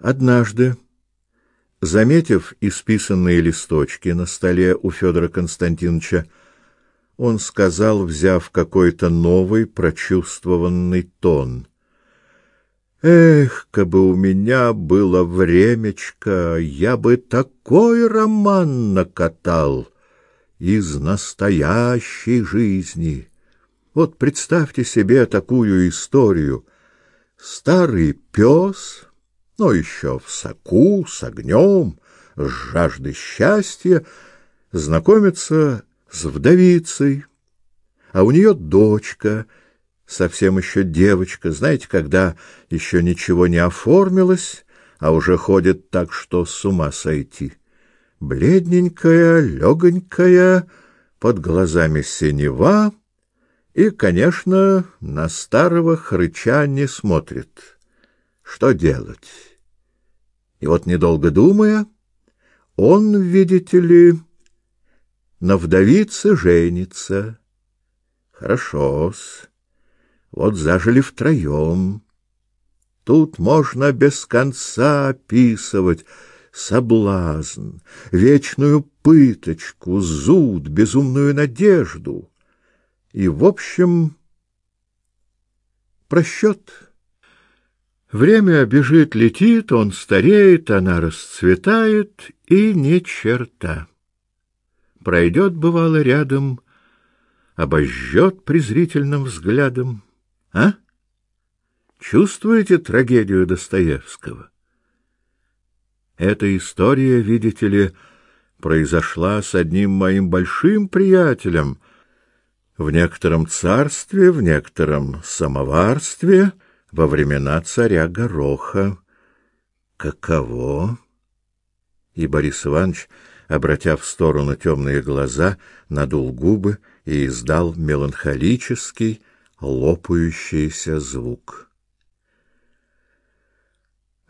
Однажды, заметив исписанные листочки на столе у Федора Константиновича, он сказал, взяв какой-то новый прочувствованный тон: Эх, кабы у меня было времечко, я бы такой роман накатал из настоящей жизни. Вот представьте себе такую историю: старый пес но еще в соку, с огнем, с жаждой счастья, знакомится с вдовицей, а у нее дочка, совсем еще девочка, знаете, когда еще ничего не оформилось, а уже ходит так, что с ума сойти. Бледненькая, легонькая, под глазами синева, и, конечно, на старого хрыча не смотрит. Что делать? И вот, недолго думая, он, видите ли, на вдовице женится. Хорошо-с. Вот зажили втроем. Тут можно без конца описывать соблазн, вечную пыточку, зуд, безумную надежду. И, в общем, просчет — Время бежит, летит, он стареет, она расцветает, и ни черта. Пройдет, бывало, рядом, обожжет презрительным взглядом. А? Чувствуете трагедию Достоевского? Эта история, видите ли, произошла с одним моим большим приятелем в некотором царстве, в некотором самоварстве — во времена царя Гороха. Каково? И Борис Иванович, обратя в сторону темные глаза, надул губы и издал меланхолический, лопающийся звук.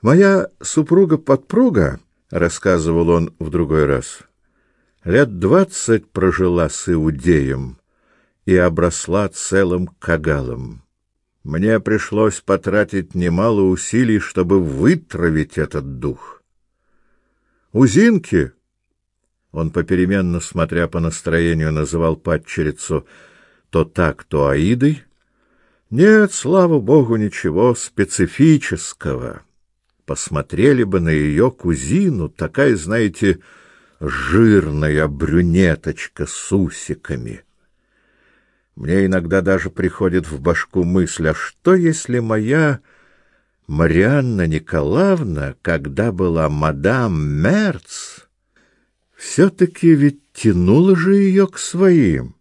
Моя супруга-подпруга, рассказывал он в другой раз, лет двадцать прожила с иудеем и обросла целым кагалом. Мне пришлось потратить немало усилий, чтобы вытравить этот дух. У Зинки, он попеременно, смотря по настроению, называл падчерицу то так, то Аидой, нет, слава богу, ничего специфического. Посмотрели бы на ее кузину, такая, знаете, жирная брюнеточка с усиками — мне иногда даже приходит в башку мысль, а что если моя Марианна Николаевна, когда была мадам Мерц, все-таки ведь тянула же ее к своим?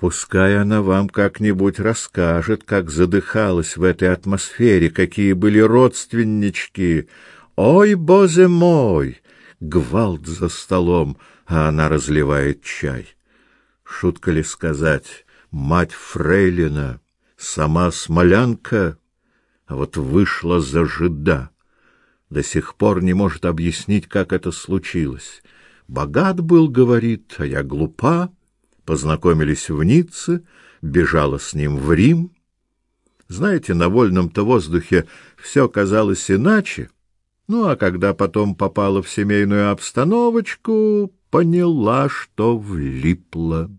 Пускай она вам как-нибудь расскажет, как задыхалась в этой атмосфере, какие были родственнички. Ой, боже мой! Гвалт за столом, а она разливает чай. Шутка ли сказать? Мать Фрейлина, сама смолянка, а вот вышла за жида. До сих пор не может объяснить, как это случилось. Богат был, говорит, а я глупа. Познакомились в Ницце, бежала с ним в Рим. Знаете, на вольном-то воздухе все казалось иначе. Ну, а когда потом попала в семейную обстановочку, поняла, что влипла.